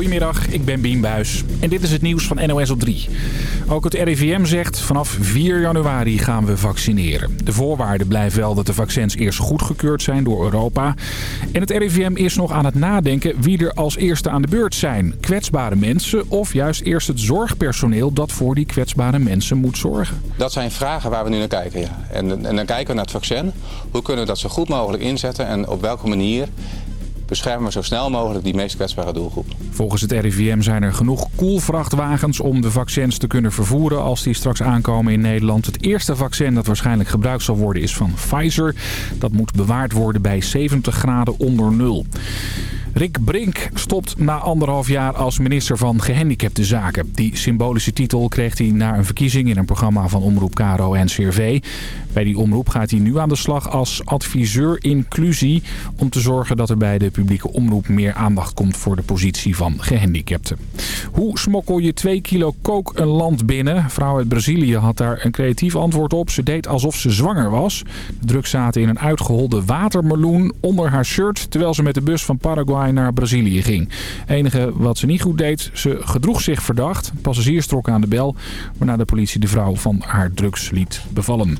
Goedemiddag, ik ben Bien Buis en dit is het nieuws van NOS op 3. Ook het RIVM zegt vanaf 4 januari gaan we vaccineren. De voorwaarde blijft wel dat de vaccins eerst goedgekeurd zijn door Europa. En het RIVM is nog aan het nadenken wie er als eerste aan de beurt zijn. Kwetsbare mensen of juist eerst het zorgpersoneel dat voor die kwetsbare mensen moet zorgen. Dat zijn vragen waar we nu naar kijken. Ja. En, en dan kijken we naar het vaccin. Hoe kunnen we dat zo goed mogelijk inzetten en op welke manier beschermen we zo snel mogelijk die meest kwetsbare doelgroep. Volgens het RIVM zijn er genoeg koelvrachtwagens om de vaccins te kunnen vervoeren als die straks aankomen in Nederland. Het eerste vaccin dat waarschijnlijk gebruikt zal worden is van Pfizer. Dat moet bewaard worden bij 70 graden onder nul. Rick Brink stopt na anderhalf jaar als minister van Gehandicapte Zaken. Die symbolische titel kreeg hij na een verkiezing in een programma van Omroep Caro en CRV. Bij die omroep gaat hij nu aan de slag als adviseur inclusie... om te zorgen dat er bij de publieke omroep meer aandacht komt voor de positie van gehandicapten. Hoe smokkel je 2 kilo kook een land binnen? Vrouw uit Brazilië had daar een creatief antwoord op. Ze deed alsof ze zwanger was. De drugs zaten in een uitgeholde watermeloen onder haar shirt... terwijl ze met de bus van Paraguay naar Brazilië ging. enige wat ze niet goed deed, ze gedroeg zich verdacht. Passagiers trokken aan de bel, waarna de politie de vrouw van haar drugs liet bevallen.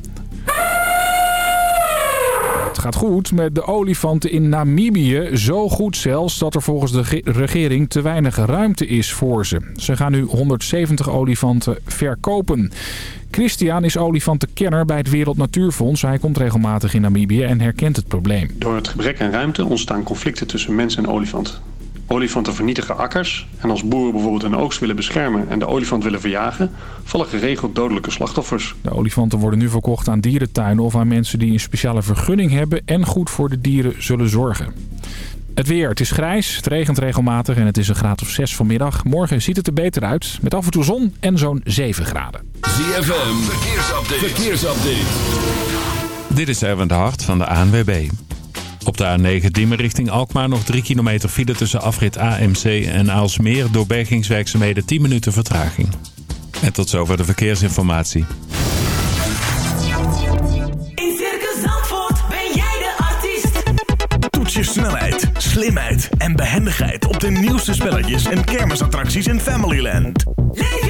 Het gaat goed met de olifanten in Namibië. Zo goed zelfs dat er volgens de regering te weinig ruimte is voor ze. Ze gaan nu 170 olifanten verkopen. Christian is olifantenkenner bij het Wereld Natuurfonds. Hij komt regelmatig in Namibië en herkent het probleem. Door het gebrek aan ruimte ontstaan conflicten tussen mens en olifant. Olifanten vernietigen akkers en als boeren bijvoorbeeld een oogst willen beschermen en de olifant willen verjagen, vallen geregeld dodelijke slachtoffers. De olifanten worden nu verkocht aan dierentuinen of aan mensen die een speciale vergunning hebben en goed voor de dieren zullen zorgen. Het weer, het is grijs, het regent regelmatig en het is een graad of 6 vanmiddag. Morgen ziet het er beter uit, met af en toe zon en zo'n 7 graden. ZFM, verkeersupdate. verkeersupdate. Dit is Erwin de Hart van de ANWB. Op de A9 Diemen richting Alkmaar nog 3 kilometer file tussen afrit AMC en Aalsmeer. Door bergingswerkzaamheden 10 minuten vertraging. En tot zover de verkeersinformatie. In Circus Zandvoort ben jij de artiest. Toets je snelheid, slimheid en behendigheid op de nieuwste spelletjes en kermisattracties in Familyland. Leef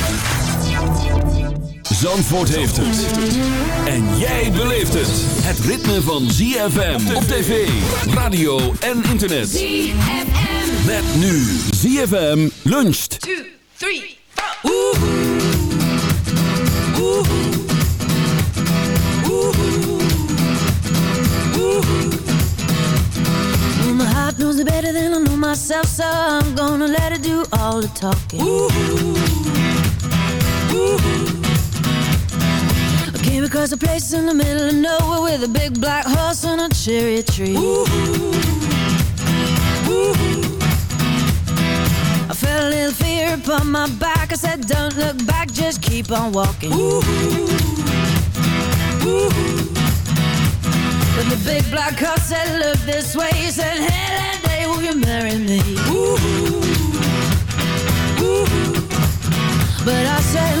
Zandvoort heeft het. En jij beleeft het. Het ritme van ZFM op tv, radio en internet. ZFM. Met nu ZFM luncht. 2, 3, 4. Oeh. Oeh. Oeh. Oeh. Well, my heart knows it better than I know myself, so I'm gonna let it do all the talking. Ooh. Ooh. Came across a place in the middle of nowhere with a big black horse and a cherry tree. Ooh. I felt a little fear upon my back. I said, Don't look back, just keep on walking. Ooh. But the big black horse said, Look this way. He said, Hey, that day, will you marry me? But I said,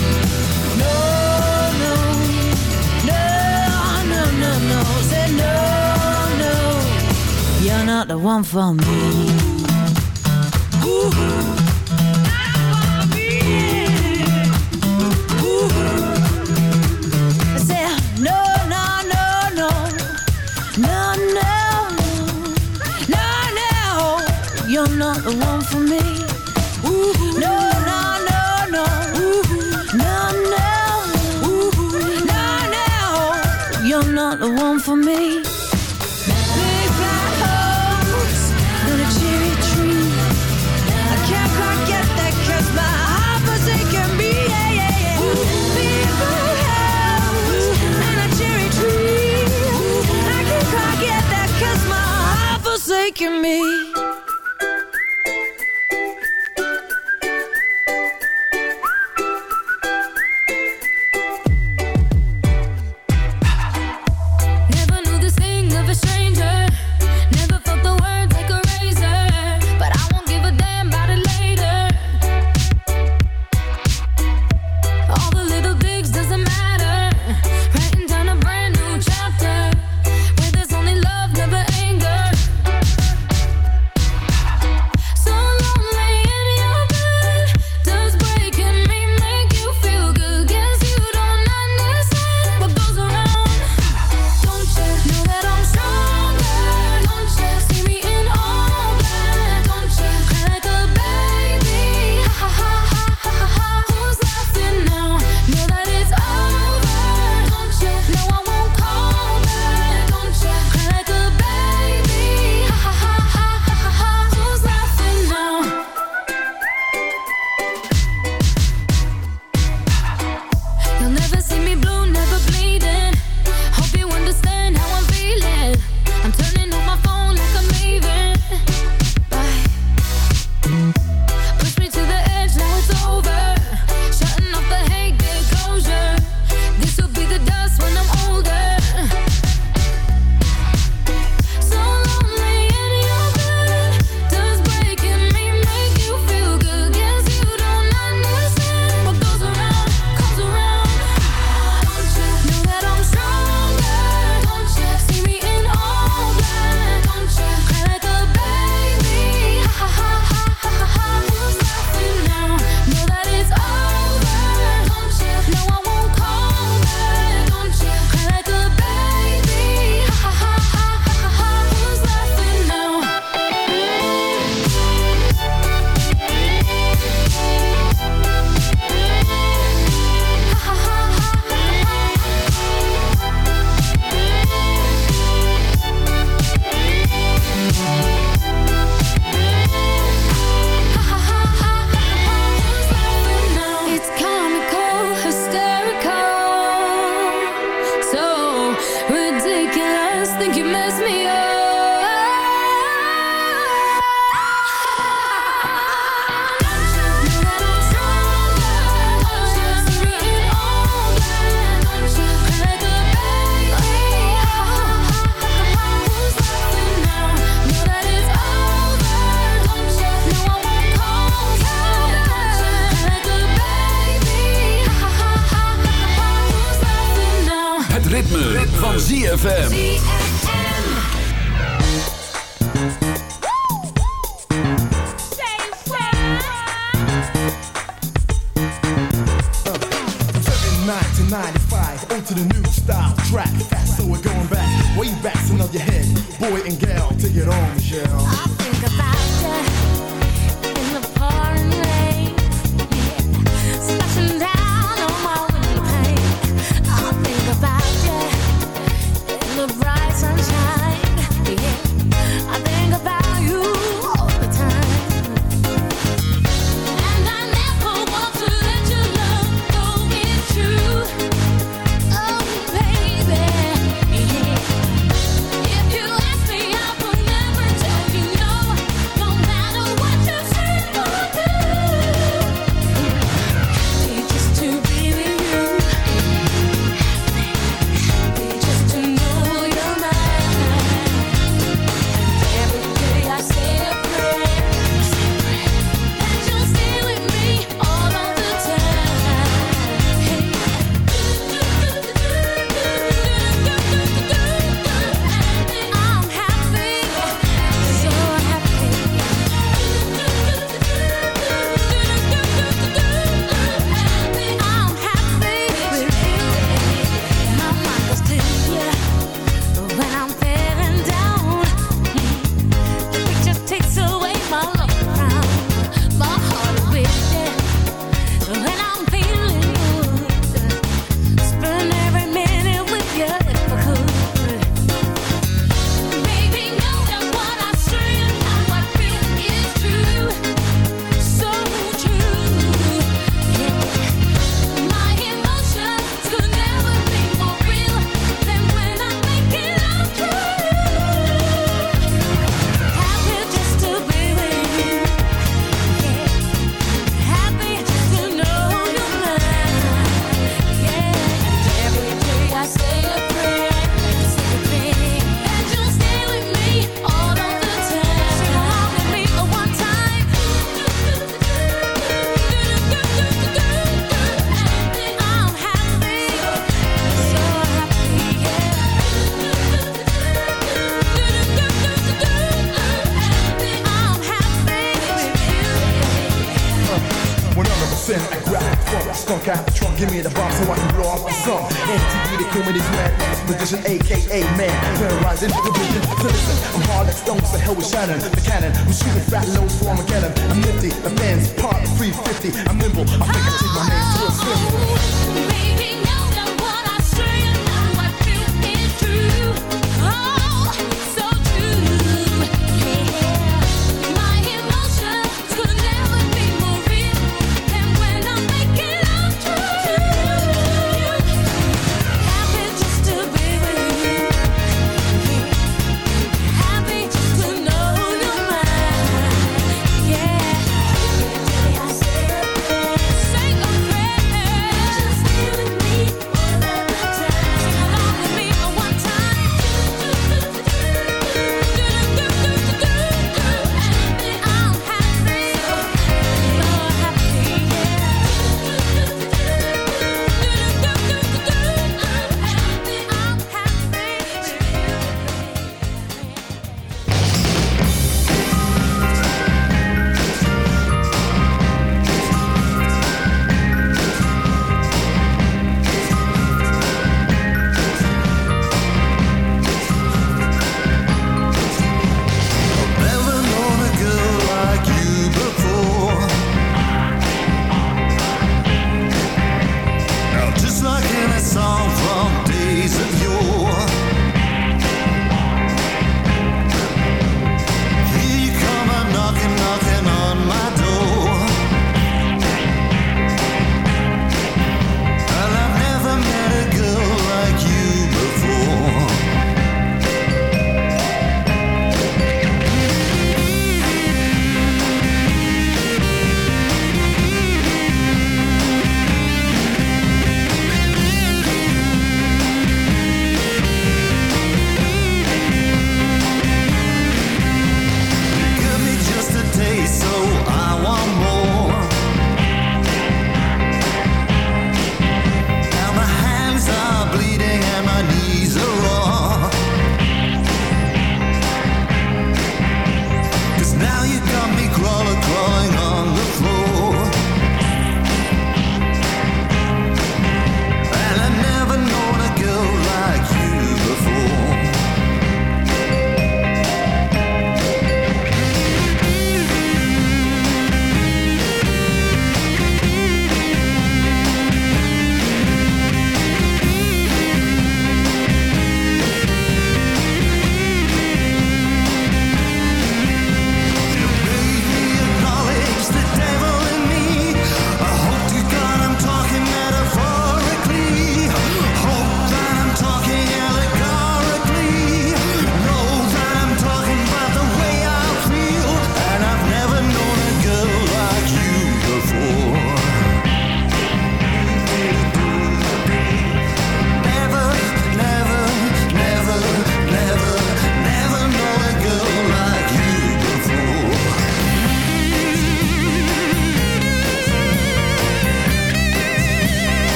not the one for me. Ooh. You're not the one for me.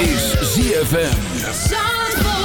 is ZFM.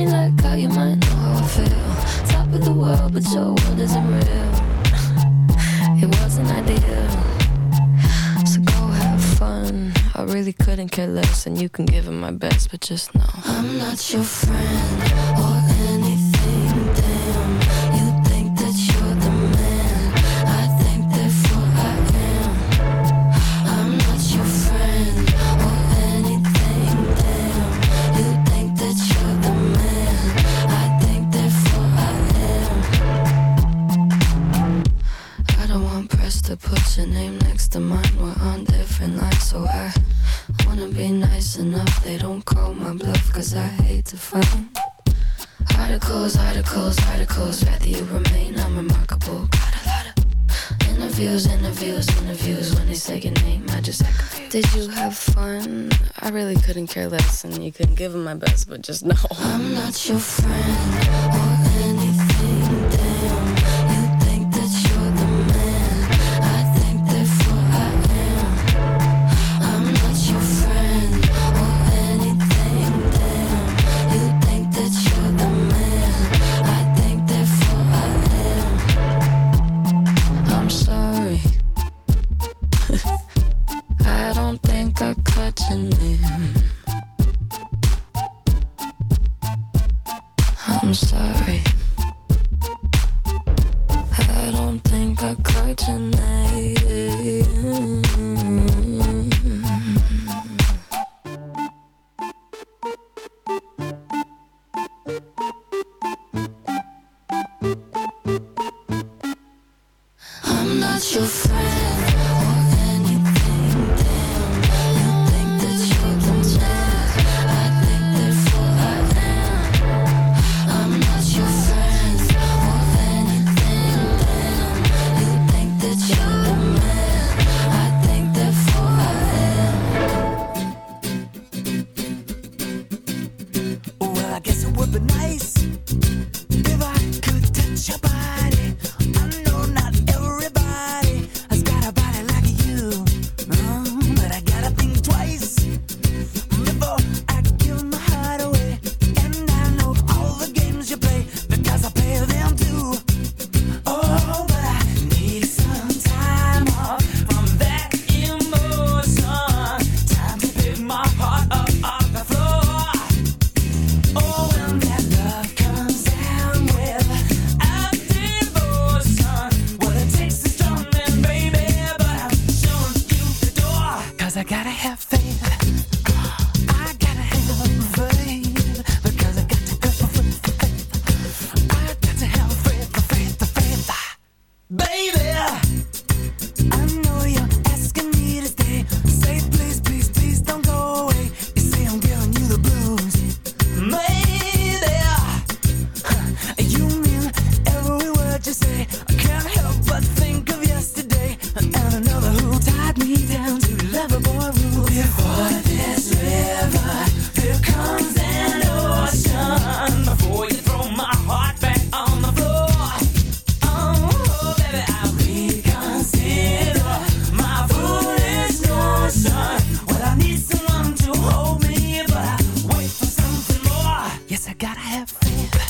me like how you might know how I feel. Top of the world, but your world isn't real. it wasn't ideal. So go have fun. I really couldn't care less, and you can give it my best, but just know I'm not your friend. What's your name next to mine? We're on different lines, so I wanna be nice enough. They don't call my bluff, cause I hate to fight. articles, articles, articles. Rather you remain unremarkable. Got a lot of interviews, interviews, interviews. When they say your name, I just act. Did you have fun? I really couldn't care less, and you couldn't give them my best, but just no. I'm not your friend. Yes, I gotta have faith.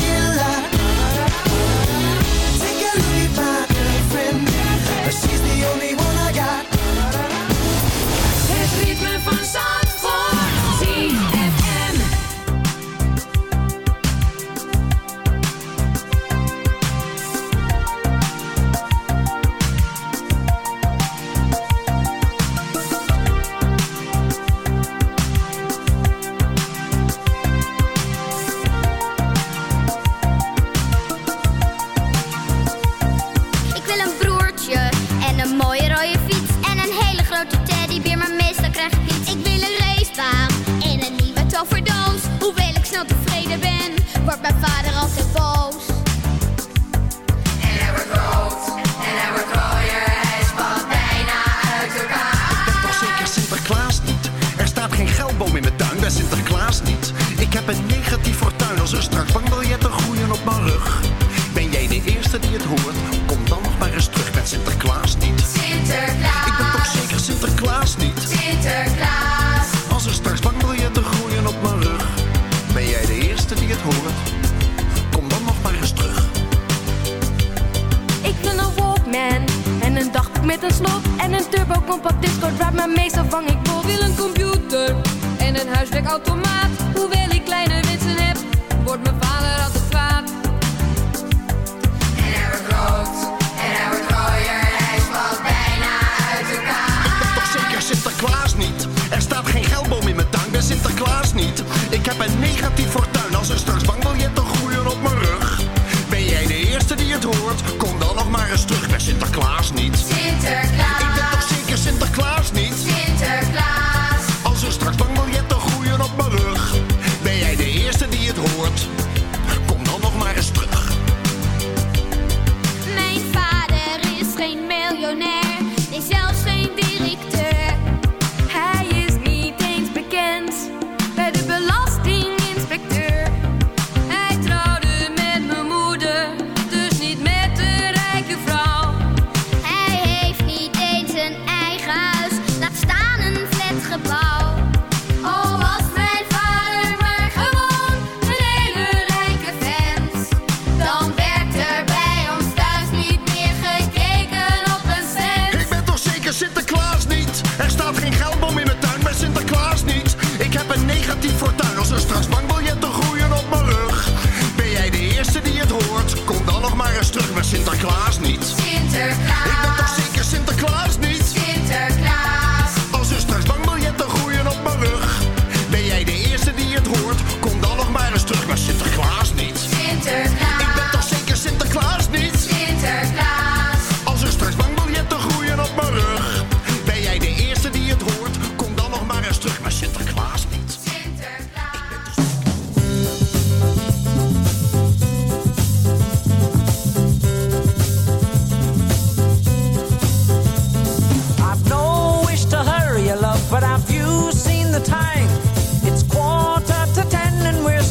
een turbo compact disco drive, maar meestal vang ik bot. Wil een computer en een huiswerkautomaat. Hoewel ik kleine wensen heb,